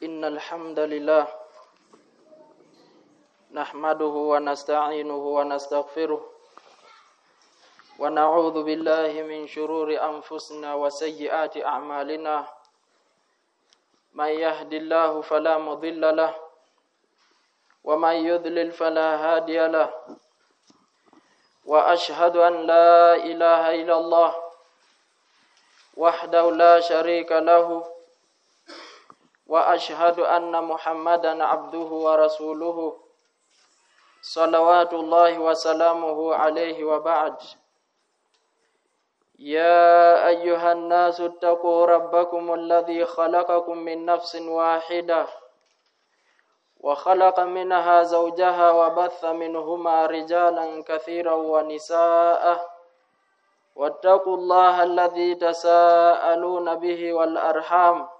إن الحمد لله نحمده ونستعينه ونستغفره ونعوذ بالله من شرور أنفسنا وسيئات أعمالنا. من يهد الله فلا مضل له ومن يضلل فلا هادي له. وأشهد أن لا إله إلا الله وحده لا شريك له وأشهد أن محمدا عبده ورسوله صلوات الله وسلامه عليه وبعد. يا أيها الناس اتقوا ربكم الذي خلقكم من نفس واحدة وخلق منها زوجها وبث منهما رجالا كثيرا ونساء. واتقوا الله الذي تساءلون به والأرحام.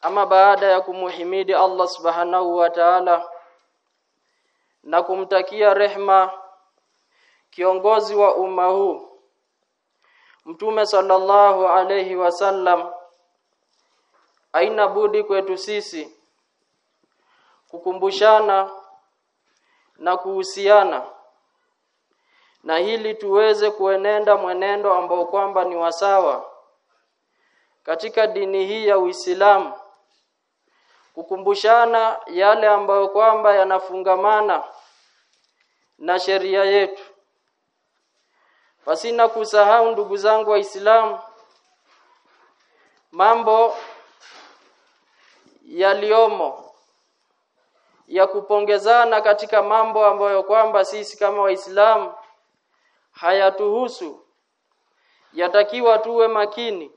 Ama baada ya kumuhimidi Allah subhanahu wa ta'ala na kumtakia rehma kiongozi wa umma huu Mtume sallallahu alayhi wasallam aina budi kwetu sisi kukumbushana na kuhusiana na hili tuweze kuenenda mwenendo ambao kwamba ni wasawa katika dini hii ya Uislamu kukumbushana yale ambayo kwamba yanafungamana na sheria yetu. Pasina kusahau ndugu zangu waislamu mambo yaliomo ya kupongezana katika mambo ambayo kwamba sisi kama waislamu hayatuhusu yatakiwa tuwe makini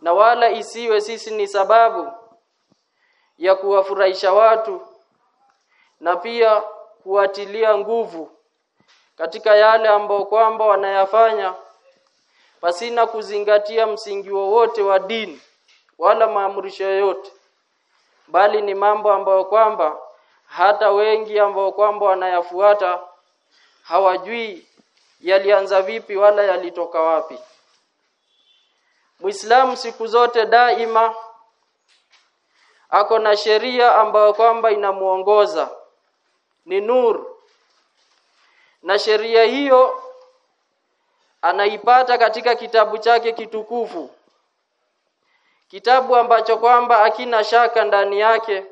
na wala isiwe sisi ni sababu ya kuwafurahisha watu na pia kuatilia nguvu katika yale ambao kwamba wanayafanya pasina kuzingatia msingi wowote wa dini wala maamrisho yoyote. Bali ni mambo ambayo kwamba hata wengi ambao kwamba wanayafuata hawajui yalianza vipi wala yalitoka wapi. Muislamu siku zote daima ako na sheria ambayo kwamba inamuongoza. Ni nur. Na sheria hiyo anaipata katika kitabu chake kitukufu. Kitabu ambacho kwamba akina shaka ndani yake.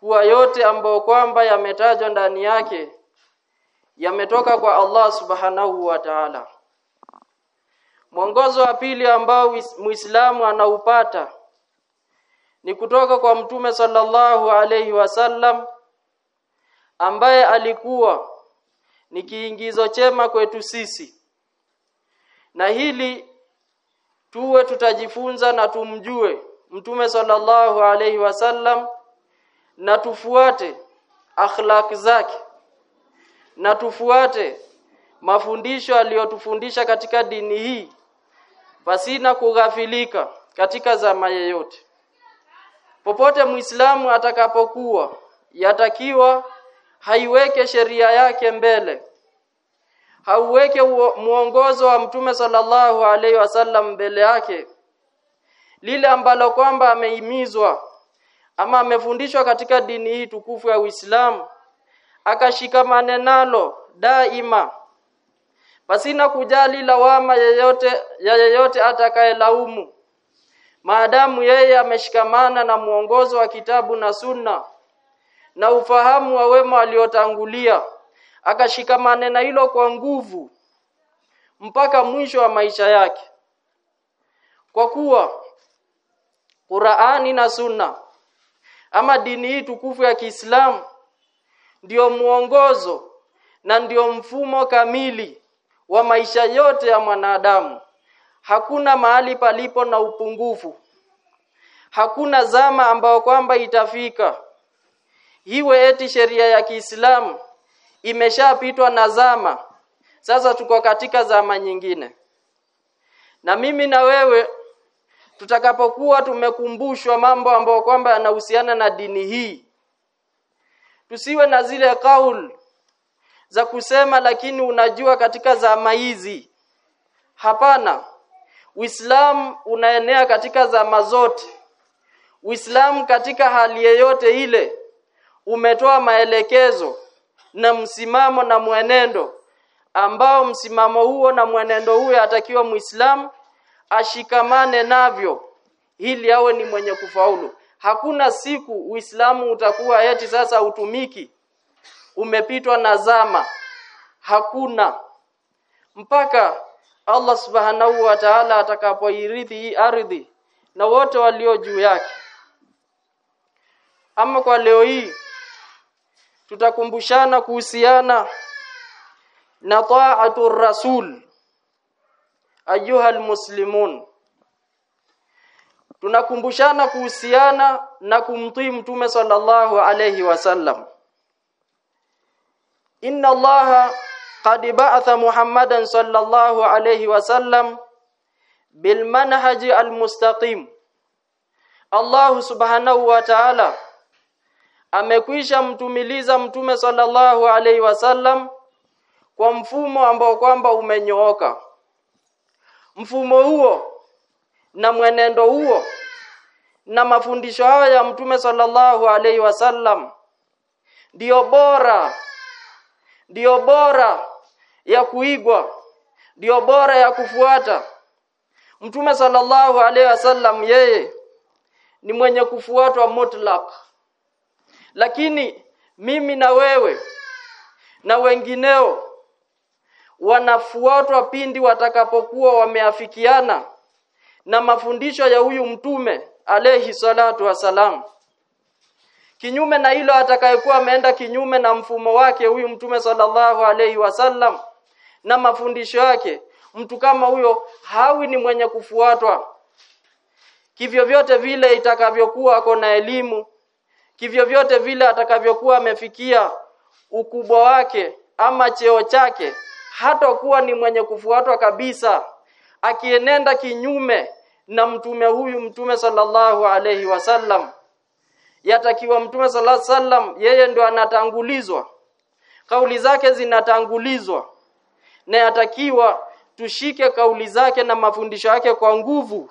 Kuwa yote ambayo kwamba yametajwa ndani yake yametoka kwa Allah subhanahu wa ta'ala. Mwongozo wa pili ambao Muislamu anaupata ni kutoka kwa mtume sallallahu alayhi wasallam ambaye alikuwa ni kiingizo chema kwetu sisi. Na hili tuwe tutajifunza na tumjue mtume sallallahu alayhi wasallam na tufuate akhlaq zake na tufuate mafundisho aliyotufundisha katika dini hii pasina kughafilika katika zama yeyote popote muislamu atakapokuwa yatakiwa haiweke sheria yake mbele. Hauweke muongozo wa mtume sallallahu alaihi wasallam mbele yake. Lile ambalo kwamba ameimizwa ama amefundishwa katika dini hii tukufu ya Uislamu akashikamane nalo daima pasina kujali lawama yeyote ya yeyote atakayelaumu maadamu yeye ameshikamana na mwongozo wa kitabu na sunna na ufahamu wa wema aliotangulia akashikamana na hilo kwa nguvu mpaka mwisho wa maisha yake. Kwa kuwa Qur'ani na Sunna ama dini hii tukufu ya Kiislamu ndiyo mwongozo na ndio mfumo kamili wa maisha yote ya mwanadamu hakuna mahali palipo na upungufu. Hakuna zama ambayo kwamba itafika. Iwe eti sheria ya Kiislamu imeshapitwa na zama. Sasa tuko katika zama nyingine. Na mimi na wewe tutakapokuwa tumekumbushwa mambo ambayo kwamba yanahusiana na dini hii tusiwe na zile kaul za kusema lakini unajua katika zama hizi. Hapana Uislamu unaenea katika zama zote Uislamu katika hali yeyote ile umetoa maelekezo na msimamo na mwenendo ambao msimamo huo na mwenendo huo atakiwa Muislamu ashikamane navyo ili awe ni mwenye kufaulu. Hakuna siku Uislamu utakuwa eti sasa utumiki umepitwa na zama. Hakuna mpaka Allah Subhanahu wa Ta'ala atakapoirithi hii ardhi na wote walio juu yake. Ama kwa leo hii tutakumbushana kuhusiana na ta'atu rasul ayuha almuslimun tunakumbushana kuhusiana na kumtii mtume sallallahu alayhi wasallam inna allaha qad ba'atha muhammadan sallallahu alayhi wasallam bil manhaji almustaqim Allah subhanahu wa ta'ala amekwisha mtumiliza mtume sallallahu alaihi wasallam kwa mfumo ambao kwamba umenyooka. Mfumo huo na mwenendo huo na mafundisho hayo ya mtume sallallahu alaihi wasallam ndio bora ndio bora ya kuigwa. Ndio bora ya kufuata. Mtume sallallahu alaihi wasallam yeye ni mwenye kufuatwa mutlak lakini mimi na wewe na wengineo wanafuatwa pindi watakapokuwa wameafikiana na mafundisho ya huyu mtume alayhi salatu wasalam. Kinyume na hilo atakayekuwa ameenda kinyume na mfumo wake huyu mtume sallallahu alayhi wasallam na mafundisho yake. Mtu kama huyo hawi ni mwenye kufuatwa. Kivyo vyote vile itakavyokuwa ako na elimu kivyo vyote vile atakavyokuwa amefikia ukubwa wake ama cheo chake hata kuwa ni mwenye kufuatwa kabisa. Akienenda kinyume na mtume huyu mtume sallallahu alayhi wasallam yatakiwa mtume sallallahu alayhi wasallam yeye ndio anatangulizwa. Kauli zake zinatangulizwa na yatakiwa tushike kauli zake na mafundisho yake kwa nguvu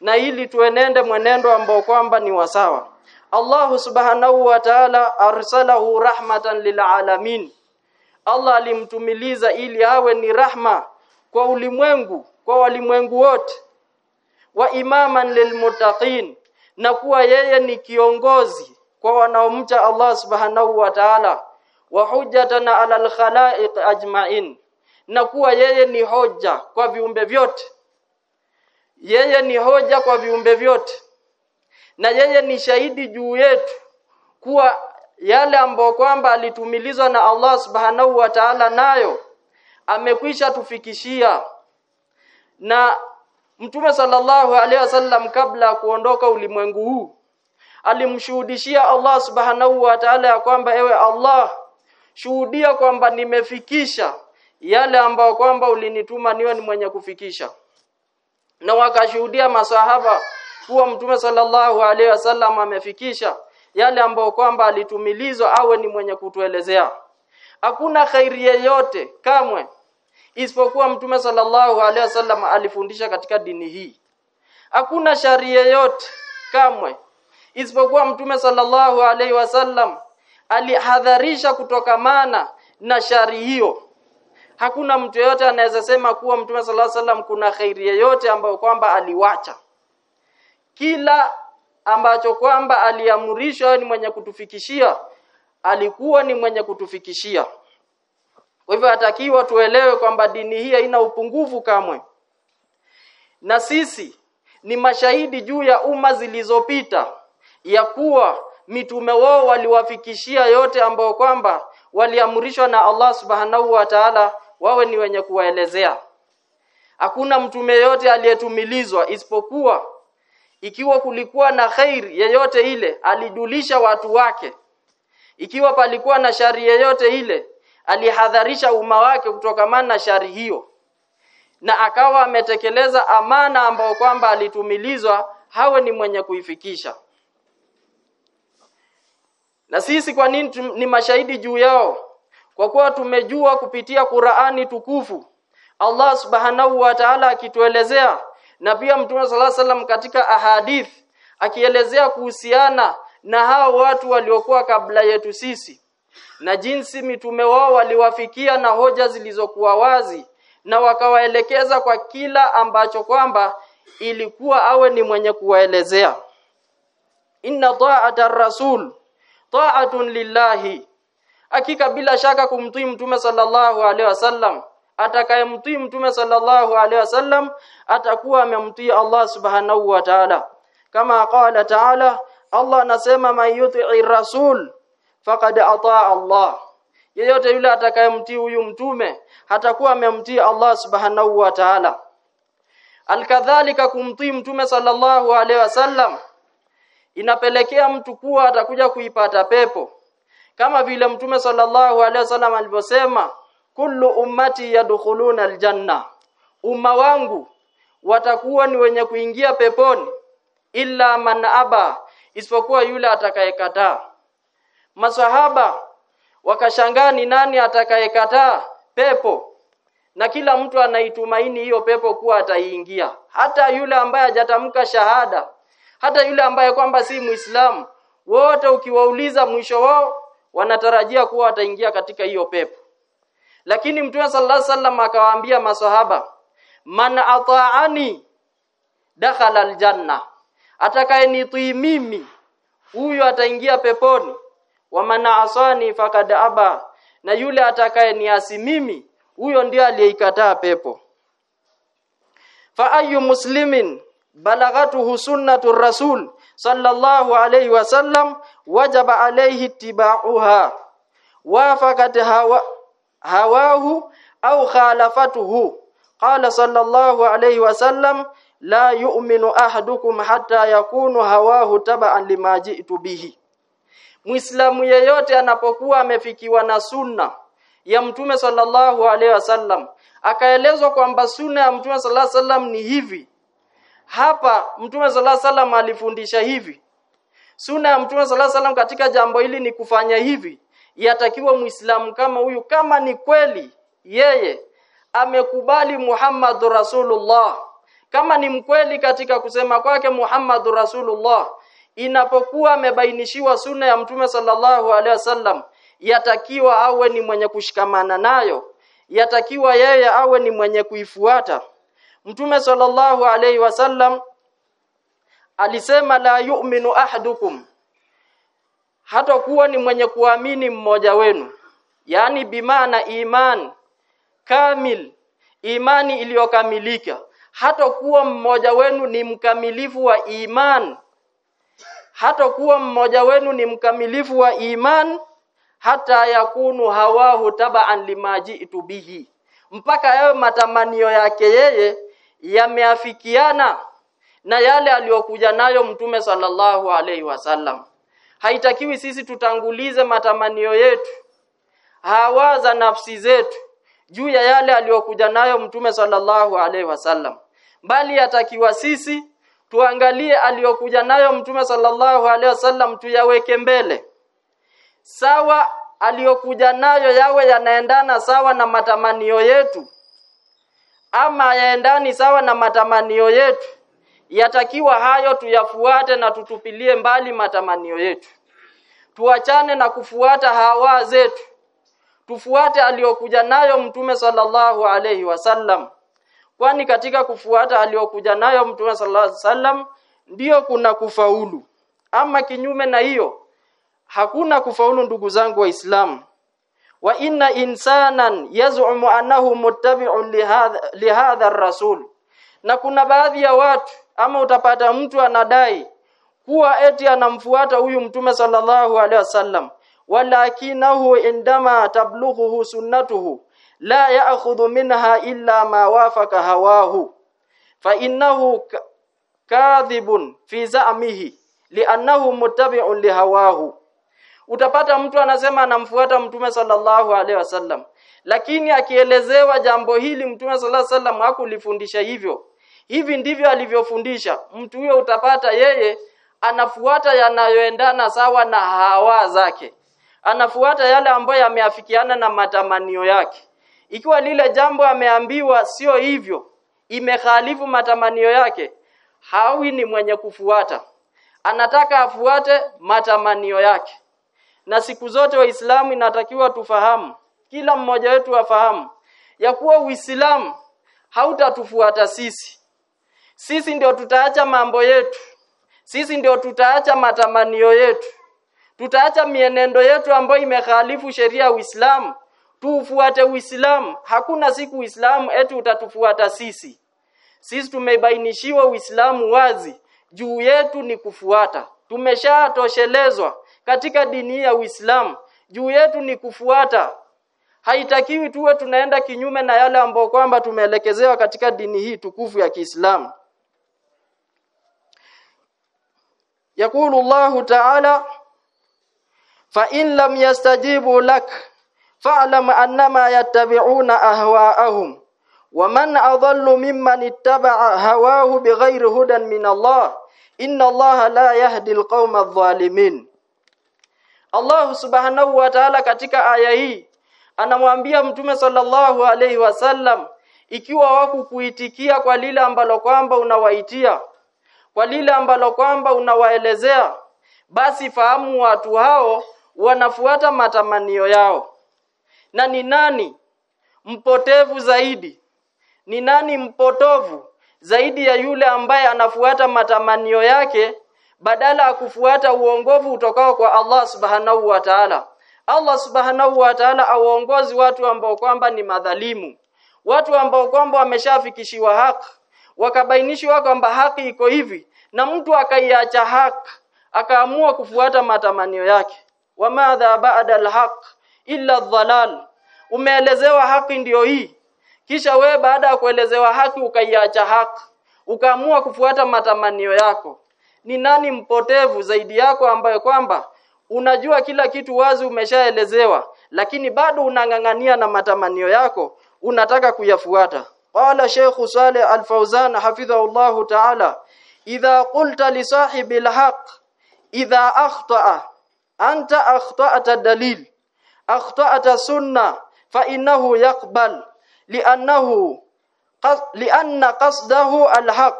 na ili tuenende mwenendo ambao kwamba ni wasawa Allah subhanahu wa ta'ala arsalahu rahmatan lilalamin Allah alimtumiliza ili awe ni rahma kwa ulimwengu kwa walimwengu wote. Wa imaman lilmuttaqin na kuwa yeye ni kiongozi kwa wanaomcha Allah subhanahu wa ta'ala. Wa hujjatan ala alkhalaiq ajma'in na kuwa yeye ni hoja kwa viumbe vyote. Yeye ni hoja kwa viumbe vyote. Na yeye ni shahidi juu yetu kuwa yale ambayo kwamba alitumilizwa na Allah subhanahu wa ta'ala nayo amekwisha tufikishia. Na Mtume sallallahu alaihi wasallam kabla ya kuondoka ulimwengu huu alimshuhudishia Allah subhanahu wa ta'ala ya kwamba ewe Allah shuhudia kwamba nimefikisha yale ambayo kwamba ulinituma niwe ni mwenye kufikisha. Na wakashuhudia masahaba kuwa mtume sallallahu alaihi wasallam amefikisha yale ambayo kwamba alitumilizwa awe ni mwenye kutuelezea. Hakuna khairi yeyote kamwe isipokuwa mtume sallallahu alaihi wasallam alifundisha katika dini hii. Hakuna shari yeyote kamwe isipokuwa mtume sallallahu alaihi wasallam alihadharisha kutokamana na shari hiyo hakuna mtu yeyote anaweza sema kuwa mtume sallallahu alaihi wasallam kuna khairi yoyote ambayo kwamba aliwacha. Kila ambacho kwamba aliamrishwa ni mwenye kutufikishia alikuwa ni mwenye kutufikishia. Kwa hivyo atakiwa tuelewe kwamba dini hii haina upungufu kamwe. Na sisi ni mashahidi juu ya umma zilizopita ya kuwa mitume wao waliwafikishia yote ambayo kwamba waliamrishwa na Allah subhanahu wa ta'ala wawe ni wenye kuwaelezea. Hakuna mtume yote aliyetumilizwa isipokuwa ikiwa kulikuwa na khair yeyote ile alidulisha watu wake. Ikiwa palikuwa na shari yeyote ile alihadharisha umma wake kutokamana na shari hiyo. Na akawa ametekeleza amana ambayo kwamba alitumilizwa hawe ni mwenye kuifikisha. Na sisi kwa nini ni mashahidi juu yao kwa kuwa tumejua kupitia Qur'ani tukufu Allah subhanahu wa ta'ala akituelezea na pia Mtume sala salam katika ahadith akielezea kuhusiana na hao watu waliokuwa kabla yetu sisi na jinsi mitume wao waliwafikia na hoja zilizokuwa wazi na wakawaelekeza kwa kila ambacho kwamba ilikuwa awe ni mwenye kuwaelezea. Inna ta'ata rasul ta'atun lillahi hakika bila shaka kumtii mtume sallallahu alaihi wasallam. Atakayemtii mtume sallallahu alaihi wasallam atakuwa amemtii Allah subhanahu wa ta'ala. Kama qala ta'ala Allah anasema man yuti'i rasul faqad ataa Allah. Yeyote yule atakayemtii huyu mtume hatakuwa amemtii Allah subhanahu wa ta'ala. Alkadhalika kumtii mtume sallallahu alaihi wasallam inapelekea mtu kuwa atakuja kuipata pepo kama vile mtume sallallahu alaihi wasallam alivyosema kullu ummati yadkhuluna aljanna. Umma wangu watakuwa ni wenye kuingia peponi illa man aba isipokuwa yule atakayekataa. Masahaba wakashangaa ni nani atakayekataa pepo na kila mtu anaitumaini hiyo pepo kuwa ataiingia. Hata yule ambaye hajatamka shahada hata yule ambaye kwamba si muislamu wote ukiwauliza mwisho wao wanatarajia kuwa wataingia katika hiyo pepo. Lakini mtume sallallahu alaihi wasallam akawaambia maswahaba man ata'ani dakhala aljanna atakayenitii mimi huyo ataingia peponi. Wa man asani fakad aba na yule atakayeniasi mimi huyo ndiye aliyeikataa pepo. Fa ayu muslimin balagatuhu sunnatu rasul sallallahu alayhi wasallam wajaba alayhi tibauha wafaqat hawa hawahu au khalafatuhu. Qala sallallahu alayhi wasallam la yu'minu ahadukum hatta yakunu hawahu taba'an lima ji'tu bihi. Muislamu yeyote anapokuwa amefikiwa na sunna ya Mtume sallallahu alaihi wasallam akaelezwa kwamba sunna ya Mtume sallallahu alaihi wasallam ni hivi. Hapa Mtume sallallahu alaihi wasallam alifundisha hivi Sunna ya Mtume sallallahu alaihi katika jambo hili ni kufanya hivi. Yatakiwa Muislamu kama huyu kama ni kweli yeye amekubali Muhammad Rasulullah kama ni mkweli katika kusema kwake Muhammad Rasulullah inapokuwa amebainishiwa suna ya Mtume sallallahu alaihi wasallam yatakiwa awe ni mwenye kushikamana nayo yatakiwa yeye awe ni mwenye kuifuata. Mtume sallallahu alaihi wasallam alisema la yu'minu ahadukum. Hata kuwa ni mwenye kuamini mmoja wenu. Yani bimana iman kamil imani iliyokamilika. Hata kuwa mmoja wenu ni mkamilifu wa iman. Hata kuwa mmoja wenu ni mkamilifu wa iman hata yakunu hawahu tabaan limajitu bihi. Mpaka yawe matamanio yake yeye yameafikiana na yale aliyokuja nayo mtume sallallahu alaihi wasallam. Haitakiwi sisi tutangulize matamanio yetu hawa za nafsi zetu juu ya yale aliyokuja nayo mtume sallallahu alaihi wasallam. Bali yatakiwa sisi tuangalie aliyokuja nayo mtume sallallahu alaihi wasallam tuyaweke mbele. Sawa aliyokuja nayo yawe yanaendana sawa na matamanio yetu ama yaendani sawa na matamanio yetu yatakiwa hayo tuyafuate na tutupilie mbali matamanio yetu. Tuachane na kufuata hawa zetu. Tufuate aliyokuja nayo mtume sallallahu alayhi wasallam kwani katika kufuata aliyokuja nayo mtume sallallahu alayhi wasallam ndiyo kuna kufaulu. Ama kinyume na hiyo hakuna kufaulu ndugu zangu waislamu wa inna insanan yaz'umu annahu muttabi'un lihadha lihadha ar-rasul. Na kuna baadhi ya watu ama utapata mtu anadai kuwa eti anamfuata huyu mtume sallallahu alaihi wasallam. Walakinahu indama tablughuhu sunnatuhu la ya'khudhu minha illa ma wafaka hawahu. Fa innahu kadhibun fi za'mihi li'annahu muttabi'un lihawahu. Utapata mtu anasema anamfuata mtume sallallahu alaihi wasallam lakini akielezewa jambo hili mtume sallallahu alaihi wasallam hakulifundisha hivyo hivi ndivyo alivyofundisha. Mtu huyo utapata yeye anafuata yanayoendana sawa na hawa zake. Anafuata yale ambayo yameafikiana na matamanio yake. Ikiwa lile jambo ameambiwa sio hivyo imekhalifu matamanio yake hawi ni mwenye kufuata. Anataka afuate matamanio yake. Na siku zote waislamu inatakiwa tufahamu kila mmoja wetu afahamu ya kuwa uislamu hautatufuata sisi sisi ndio tutaacha mambo yetu. Sisi ndio tutaacha matamanio yetu. Tutaacha mienendo yetu ambayo imehalifu sheria ya Uislamu. Tuufuate Uislamu. Hakuna siku Uislamu eti utatufuata sisi. Sisi tumebainishiwa Uislamu wazi. Juu yetu ni kufuata. Tumeshatoshelezwa katika dini ya Uislamu. Juu yetu ni kufuata. Haitakiwi tuwe tunaenda kinyume na yale ambayo kwamba tumeelekezewa katika dini hii tukufu ya Kiislamu يقول الله تعالى فإن لم يستجيبوا لك فاعلم أنما يتبعون أهواءهم ومن أضل ممن اتبع هواه بغير هدى من الله إن الله لا يهدي القوم الظالمين Allah subhanahu wa ta'ala katika aya hii anamwambia mtume sallallahu alaihi wasallam ikiwa wakukuitikia kwa lile ambalo kwamba unawaitia kwa lile ambalo kwamba unawaelezea basi fahamu watu hao wanafuata matamanio yao. Na ni nani mpotevu zaidi? Ni nani mpotovu zaidi ya yule ambaye anafuata matamanio yake badala ya kufuata uongovu utokao kwa Allah subhanahu wa ta'ala? Allah subhanahu wa ta'ala awaongozi watu ambao kwamba ni madhalimu. Watu ambao kwamba wameshafikishiwa haki wakabainishwa kwamba haki iko hivi. Na mtu akaiacha haki akaamua kufuata matamanio yake. Wa madha ba'da alhaq illa dhalal umeelezewa haki ndiyo hii. Kisha we baada ya kuelezewa haki ukaiacha haki ukaamua kufuata matamanio yako. Ni nani mpotevu zaidi yako ambaye kwamba unajua kila kitu wazi umeshaelezewa lakini bado unang'ang'ania na matamanio yako unataka kuyafuata qala شيخ Saleh Al-Fauzan الله ta'ala idha qulta li الحق إذا أخطأ idha akhta'a anta akhta'ta dalil akhta'ta يقبل fa innahu yaqbal li'annahu li'anna qasdahu al-haq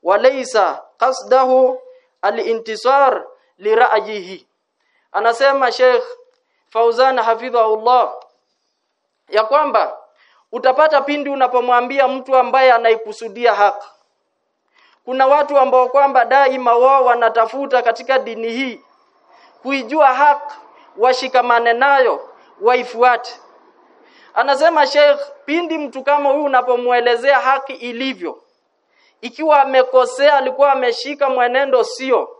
wa laysa qasdahu al-intisar li ra'yihi anasema Sheikh Fauzan hafidhahullah ya kwamba utapata pindi unapomwambia mtu ambaye anaikusudia haki. Kuna watu ambao kwamba daima wao wanatafuta katika dini hii kuijua haki washikamane nayo waifuate. Anasema Sheikh pindi mtu kama huyu unapomuelezea haki ilivyo ikiwa amekosea alikuwa ameshika mwenendo sio?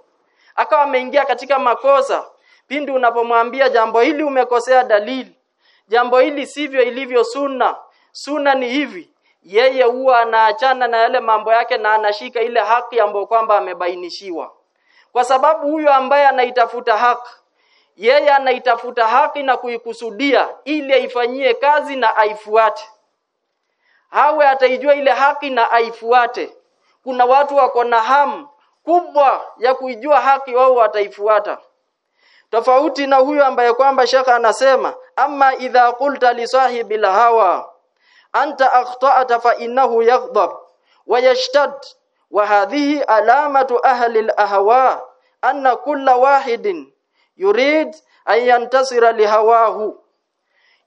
Akawa ameingia katika makosa pindi unapomwambia jambo hili umekosea dalili jambo hili sivyo ilivyo sunna sunna ni hivi yeye huwa anaachana na yale mambo yake na anashika ile haki ambayo kwamba amebainishiwa. Kwa sababu huyo ambaye anaitafuta haki yeye anaitafuta haki na kuikusudia ili aifanyie kazi na aifuate. Hawe ataijua ile haki na aifuate. Kuna watu wako na hamu kubwa ya kuijua haki wao wataifuata. Tofauti na huyo ambaye kwamba shaka anasema ama idha qulta li sahibi hawa anta akhta'ta fa innahu yaghdab wa yashtad. Wa hadhihi alamatu ahli al-ahwa anna kulla wahidin yurid an yantasira lihawahu.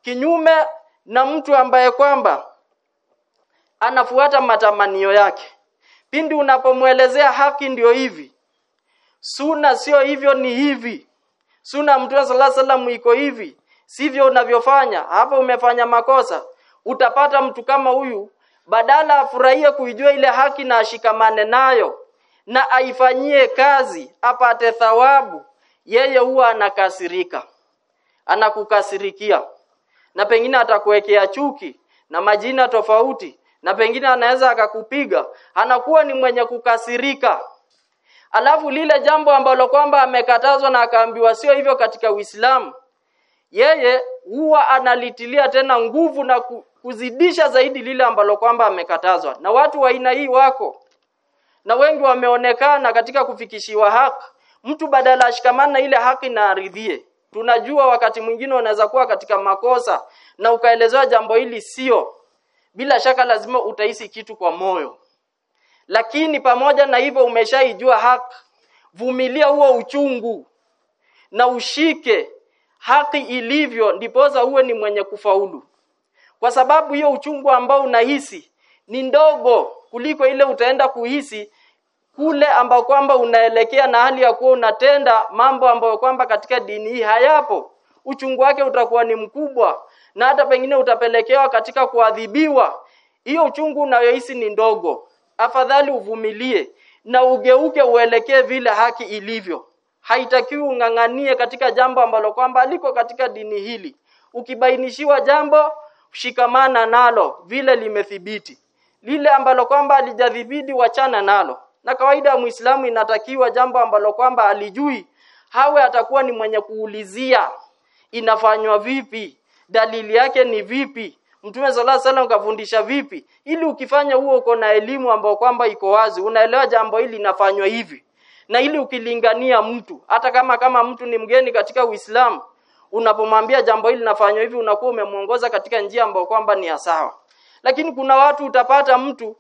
Kinyume na mtu ambaye kwamba anafuata matamanio yake. Pindi unapomwelezea haki ndiyo hivi. Suna sio hivyo ni hivi. Suna mtume sallallahu wasallam iko hivi. Sivyo unavyofanya. Hapo umefanya makosa utapata mtu kama huyu badala afurahie kuijua ile haki na ashikamane nayo na aifanyie kazi apate thawabu yeye huwa anakasirika anakukasirikia. Na pengine atakuwekea chuki na majina tofauti na pengine anaweza akakupiga anakuwa ni mwenye kukasirika. Alafu lile jambo ambalo kwamba amekatazwa na akaambiwa sio hivyo katika Uislamu yeye huwa analitilia tena nguvu na kuzidisha zaidi lile ambalo kwamba amekatazwa. Na watu wa aina hii wako. Na wengi wameonekana katika kufikishiwa haki mtu badala ashikamana ile haki na aridhie. Tunajua wakati mwingine unaweza kuwa katika makosa na ukaelezewa jambo hili sio. Bila shaka lazima utahisi kitu kwa moyo. Lakini pamoja na hivyo umeshaijua haki vumilia huo uchungu. Na ushike haki ilivyo ndipoza uwe ni mwenye kufaulu kwa sababu hiyo uchungu ambao unahisi ni ndogo kuliko ile utaenda kuhisi kule ambao kwamba unaelekea na hali ya kuwa unatenda mambo ambayo kwamba katika dini hii hayapo. Uchungu wake utakuwa ni mkubwa na hata pengine utapelekewa katika kuadhibiwa. Hiyo uchungu unayohisi ni ndogo. Afadhali uvumilie na ugeuke uelekee vile haki ilivyo. Haitakiwi unganganie katika jambo ambalo kwamba liko katika dini hili. Ukibainishiwa jambo shikamana nalo vile limethibiti. Lile ambalo kwamba alijadhibidi wachana nalo. Na kawaida ya Muislamu inatakiwa jambo ambalo kwamba alijui hawe atakuwa ni mwenye kuulizia inafanywa vipi dalili yake ni vipi Mtume sala salam kafundisha vipi. Ili ukifanya huo uko na elimu ambayo kwamba iko wazi unaelewa jambo hili linafanywa hivi. Na ili ukilingania mtu hata kama kama mtu ni mgeni katika Uislamu unapomwambia jambo hili nafanywa hivi unakuwa umemuongoza katika njia ambayo kwamba ni ya sawa. Lakini kuna watu utapata mtu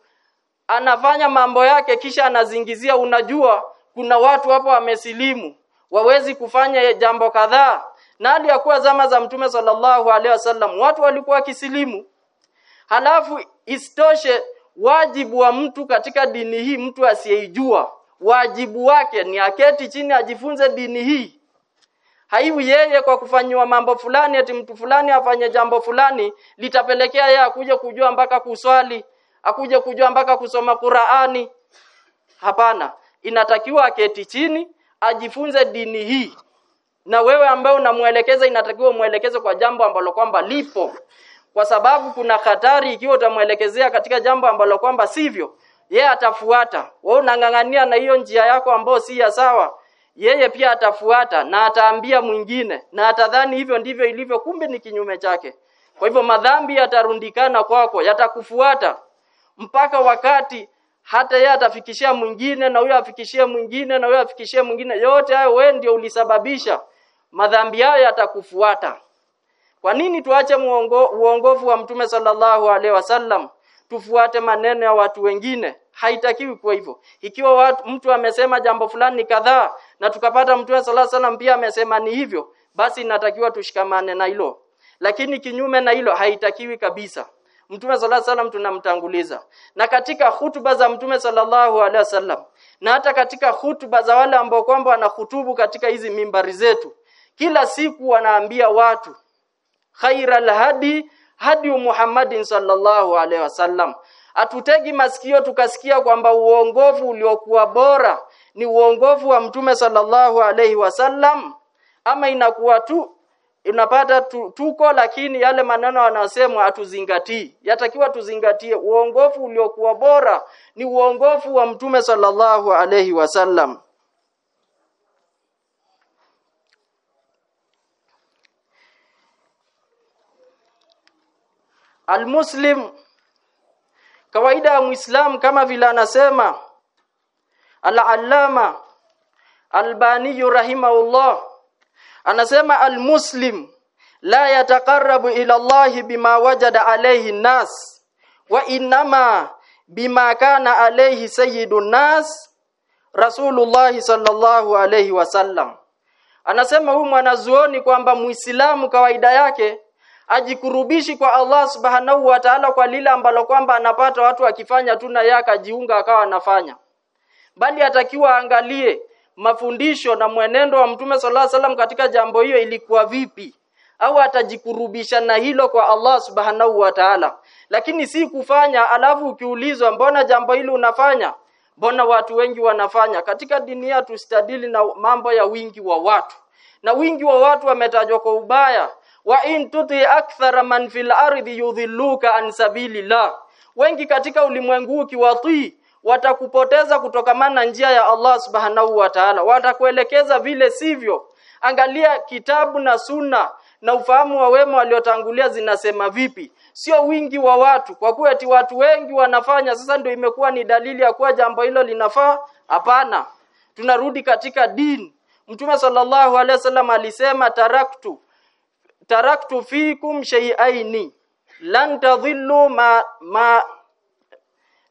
anafanya mambo yake kisha anazingizia unajua kuna watu hapo wamesilimu wawezi kufanya jambo kadhaa. Na hali ya kuwa zama za mtume sallallahu alaihi wasallam watu walikuwa kisilimu halafu istoshe wajibu wa mtu katika dini hii mtu asiyeijua wajibu wake ni aketi chini ajifunze dini hii haiwi yeye kwa kufanyiwa mambo fulani ati mtu fulani afanye jambo fulani litapelekea yeye akuje kujua mpaka kuswali akuje kujua mpaka kusoma Qur'ani. Hapana inatakiwa aketi chini ajifunze dini hii. Na wewe ambaye unamuelekeza inatakiwa muelekeze kwa jambo ambalo kwamba lipo. Kwa sababu kuna hatari ikiwa utamuelekezea katika jambo ambalo kwamba sivyo yeye atafuata. Wewe unangangania na hiyo njia yako ambayo si ya sawa yeye pia atafuata na ataambia mwingine na atadhani hivyo ndivyo ilivyo kumbe ni kinyume chake. Kwa hivyo madhambi yatarundikana kwako yatakufuata mpaka wakati hata yeye atafikishia mwingine na huyo afikishie mwingine na huyo afikishie mwingine. Yote hayo wewe ndio ulisababisha madhambi hayo yatakufuata. Kwa nini tuache muongo, uongofu wa mtume sallallahu alaihi wasallam? Tufuate maneno ya watu wengine haitakiwi kuwa hivyo. Ikiwa watu, mtu amesema jambo fulani kadhaa na tukapata mtume sallallahu alaihi wasallam pia amesema ni hivyo basi inatakiwa tushikamane na hilo. Lakini kinyume na hilo haitakiwi kabisa. Mtume sallallahu alaihi wasallam tunamtanguliza. Na katika hutuba za Mtume sallallahu alaihi wasallam na hata katika hutuba za wale ambao kwamba wanahutubu katika hizi mimbari zetu kila siku wanaambia watu khairal hadi hadi Muhammadin sallallahu alaihi wasallam atutegi masikio tukasikia kwamba uongovu uliokuwa bora ni uongovu wa mtume sallallahu alaihi wasallam ama inakuwa tu unapata tu, tuko lakini yale maneno wanasemwa hatuzingatii. Yatakiwa tuzingatie uongofu uliokuwa bora ni uongofu wa mtume sallallahu alaihi wasallam Almuslim kawaida ya Muislamu kama vile anasema Al-Allama Albani rahimahullah anasema almuslim la yataqarrabu ila Allah bima wajada alayhi nas wa inma bima kana alayhi sayyidun nas Rasulullah sallallahu alayhi wasallam anasema huyu mwanazuoni kwamba muislamu kawaida yake ajikurubishi kwa Allah subhanahu wa ta'ala kwa lile ambalo kwamba anapata watu akifanya tu na yeye akajiunga akawa anafanya. Bali atakiwa angalie mafundisho na mwenendo wa Mtume sallallahu wasallam katika jambo hiyo ilikuwa vipi. Au atajikurubisha na hilo kwa Allah subhanahu wa ta'ala. Lakini si kufanya alafu ukiulizwa mbona jambo hili unafanya? Mbona watu wengi wanafanya? Katika dini tustadili na mambo ya wingi wa watu. Na wingi wa watu wametajwa kwa ubaya wa in tuti akthara man fil ardi yudhilluka an sabilillah. Wengi katika ulimwengu ukiwatii watakupoteza kutokamana na njia ya Allah subhanahu wa ta'ala. Watakuelekeza vile sivyo. Angalia kitabu na sunna na ufahamu wa wema waliotangulia zinasema vipi. Sio wingi wa watu. Kwa kuwa eti watu wengi wanafanya sasa ndio imekuwa ni dalili ya kuwa jambo hilo linafaa? Hapana. Tunarudi katika dini. Mtume sallallahu alaihi wasallam alisema taraktu taraktu fikum shay'aini. Lan tadhillu ma, ma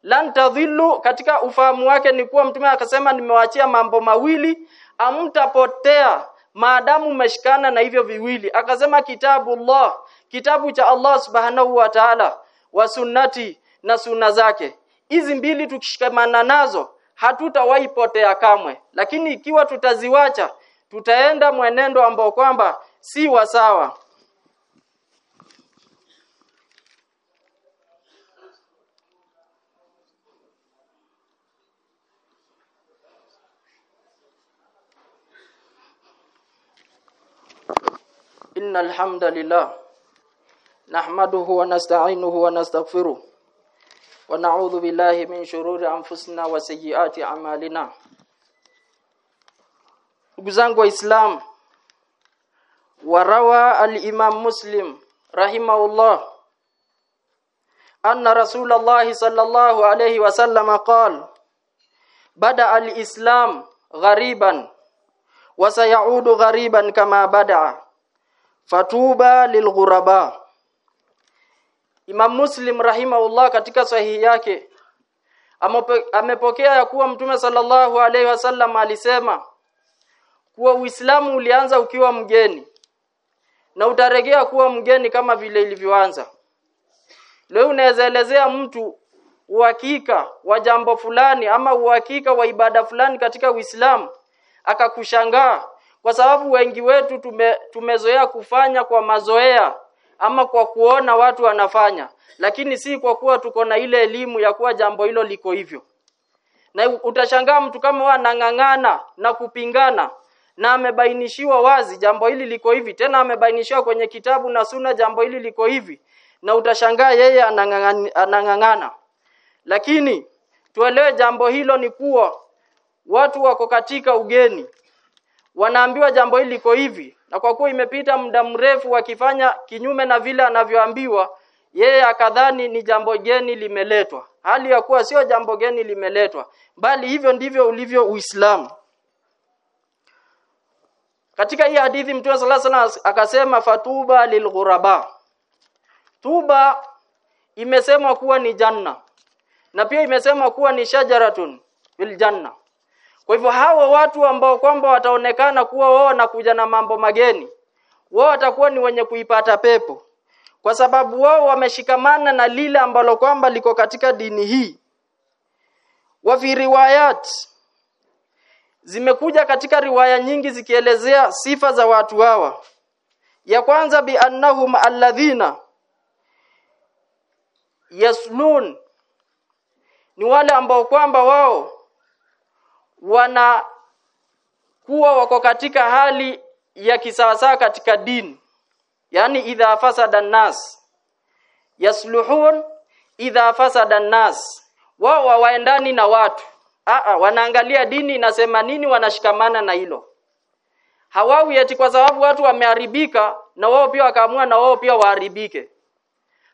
lan tadhillu katika ufahamu wake ni kuwa mtume akasema nimewaachia mambo mawili amtapotea maadamu meshikana na hivyo viwili. Akasema kitabu Allah kitabu cha Allah subhanahu wa ta'ala wa sunnati na sunna zake. Hizi mbili tukishikamana nazo hatutawahi potea kamwe. Lakini ikiwa tutaziwacha tutaenda mwenendo ambao kwamba si wa sawa إن الحمد لله نحمده ونستعينه ونستغفره ونعوذ بالله من شرور أنفسنا وسيئات أعمالنا. غزانغو اسلام وروى الامام مسلم رحمه الله ان رسول الله صلى الله عليه وسلم قال بدا الاسلام غريبا وسيعود غريبا كما بدأ fatuba lilghuraba Imam Muslim rahimahullah katika sahihi yake amepokea ya kuwa Mtume sallallahu alaihi wasallam alisema kuwa Uislamu ulianza ukiwa mgeni na utaregea kuwa mgeni kama vile ilivyoanza. Leo unaweza elezea mtu uhakika wa jambo fulani ama uhakika wa ibada fulani katika Uislamu akakushangaa kwa sababu wengi wetu tume, tumezoea kufanya kwa mazoea ama kwa kuona watu wanafanya. Lakini si kwa kuwa tuko na ile elimu ya kuwa jambo hilo liko hivyo. Na utashangaa mtu kama anang'ang'ana na kupingana na amebainishiwa wazi jambo hili liko hivi tena amebainishiwa kwenye kitabu na suna jambo hili liko hivi na utashangaa yeye anang'ang'ana. Lakini tuelewe jambo hilo ni kuwa watu wako katika ugeni wanaambiwa jambo hili liko hivi. Na kwa kuwa imepita muda mrefu wakifanya kinyume na vile anavyoambiwa yeye akadhani ni jambo geni limeletwa. Hali ya kuwa sio jambo geni limeletwa bali hivyo ndivyo ulivyo Uislamu. Katika hii hadithi Mtume sallallahu alaihi akasema fatuba lilghuraba. Tuba imesemwa kuwa ni janna na pia imesemwa kuwa ni shajaratun fil janna kwa hivyo hawa watu ambao kwamba wataonekana kuwa wao wanakuja na mambo mageni, wao watakuwa ni wenye kuipata pepo. Kwa sababu wao wameshikamana na lile ambalo kwamba liko katika dini hii. Wa fi riwayat zimekuja katika riwaya nyingi zikielezea sifa za watu hawa. Ya kwanza bi annahum alladhina yaslun ni wale ambao kwamba wao wana kuwa wako katika hali ya kisawasawa katika dini yani idha fasada nas yasluhun idha fasada nas wao waendani na watu. Aa, wanaangalia dini inasema nini wanashikamana na hilo. Hawawi eti kwa sababu watu wameharibika na wao pia wakaamua na wao pia waharibike.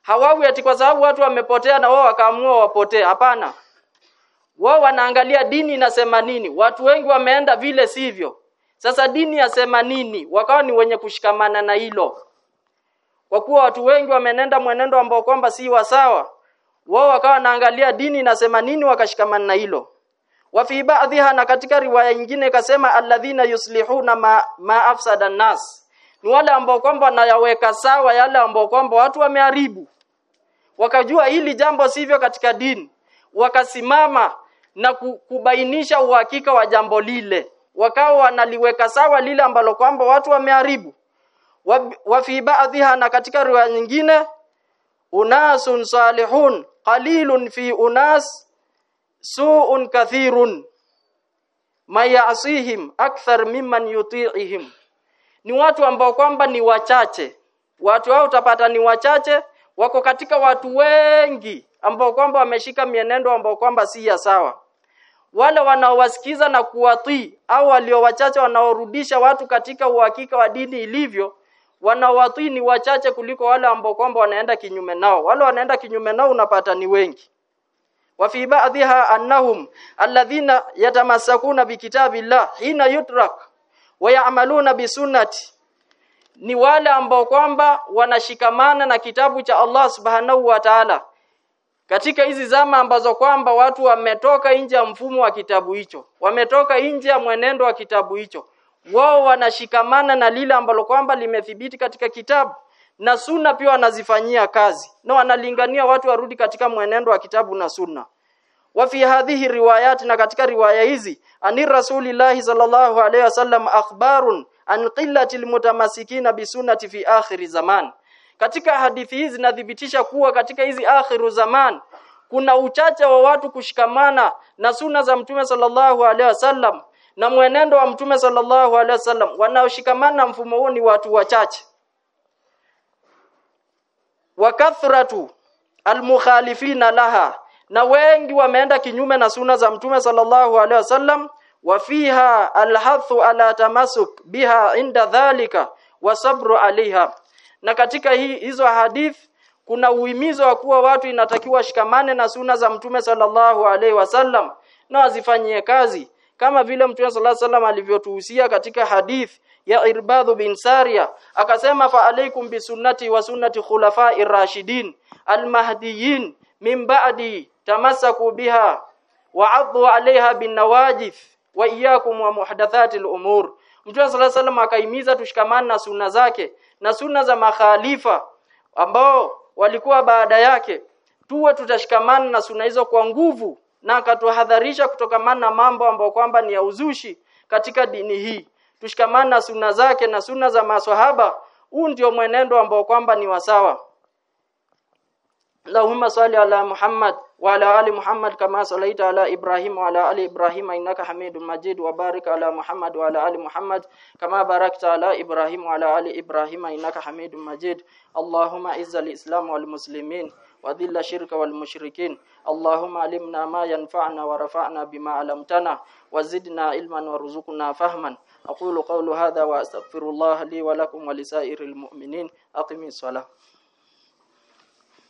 Hawawi eti kwa sababu watu wamepotea na wao wakaamua wapotee. Hapana wao wanaangalia dini inasema nini? Watu wengi wameenda vile sivyo. Sasa dini yasema nini? Wakawa ni wenye kushikamana na hilo. Kwa kuwa watu wengi wamenenda mwenendo ambao kwamba si wa sawa wao wakawa wanaangalia dini inasema nini wakashikamana na hilo. Wa fi ba'dhiha na katika riwaya nyingine ikasema alladhina yuslihuna ma, ma afsada nas ni wale ambao kwamba wanayaweka sawa yale ambao kwamba watu wameharibu. Wakajua hili jambo sivyo katika dini. Wakasimama na kubainisha uhakika wa jambo lile. Wakawa wanaliweka sawa lile ambalo kwamba watu wameharibu. Wa, fi ba'dhiha na katika riwaya nyingine unasun salihun qalilun fi unas su'un kathirun mayasihim akthar mimman yuti'ihim. Ni watu ambao kwamba ni wachache. Watu hao utapata ni wachache. Wako katika watu wengi ambao kwamba wameshika mienendo ambao kwamba si ya sawa wale wanaowasikiza na kuwatii au walio wachache wanaorudisha watu katika uhakika wa dini ilivyo wanaowatii ni wachache kuliko wale ambao kwamba wanaenda kinyume nao. Wale wanaenda kinyume nao unapata ni wengi. Wa fi ba'dhiha annahum alladhina yatamassakuna bikitabillah hina yutrak wa ya'maluna bisunnati ni wale ambao kwamba wanashikamana na kitabu cha Allah subhanahu wa ta'ala katika hizi zama ambazo kwamba watu wametoka nje ya mfumo wa kitabu hicho wametoka nje ya mwenendo wa kitabu hicho wao wanashikamana na lile ambalo kwamba limethibiti katika kitabu na sunna pia wanazifanyia kazi na wanalingania watu warudi katika mwenendo wa kitabu na sunna. Wa fi hadhihi riwayat na katika riwaya hizi ani rasulillahi sallallahu alaihi wasallam akhbarun an qillati mutamassikina bisunnati fi akhir zaman katika hadithi hizi zinathibitisha kuwa katika hizi akhiru zaman kuna uchache wa watu kushikamana na suna za mtume sallallahu alaihi wasallam na mwenendo wa mtume sallallahu alaihi wasallam. Wanaoshikamana mfumo huo ni watu wachache. Wa kathratu almukhalifina laha na wengi wameenda kinyume na suna za mtume sallallahu alaihi wasallam. Wa fiha alhathu ala tamasuk biha inda dhalika wa sabru alaiha na katika hii hizo hadith kuna uhimizo wa kuwa watu inatakiwa shikamane na suna za mtume sallallahu alaihi wasallam na wazifanyie kazi. Kama vile mtume sallallahu alaihi wasallam alivyotuhusia katika hadith ya Irbadhu bin Saria akasema fa alaikum bisunnati wa sunnati khulafai rashidin almahdiyin min ba'di tamassaku biha wa 'addu 'alayha bin nawajif wa iyyakum wa muhdathatil umur Mtume sala salam akaimiza tushikamane na sunna zake na sunna za makhalifa ambao walikuwa baada yake. Tuwe tutashikamana na sunna hizo kwa nguvu na akatuhadharisha kutokamana na mambo ambayo kwamba ni ya uzushi katika dini hii. Tushikamane na sunna zake na sunna za maswahaba huu ndio mwenendo ambao kwamba ni wasawa اللهم صل على محمد وعلى آل محمد كما صليت على إبراهيم وعلى آل إبراهيم إنك حميد مجيد وبارك على محمد وعلى آل محمد كما باركت على إبراهيم وعلى آل إبراهيم إنك حميد مجيد اللهم اعز الإسلام والمسلمين وذل الشرك والمشركين اللهم علمنا ما ينفعنا ورفعنا بما علمتنا وزدنا علما وارزقنا فهما أقول قول هذا وأستغفر الله لي ولكم ولسائر المؤمنين أقم الصلاة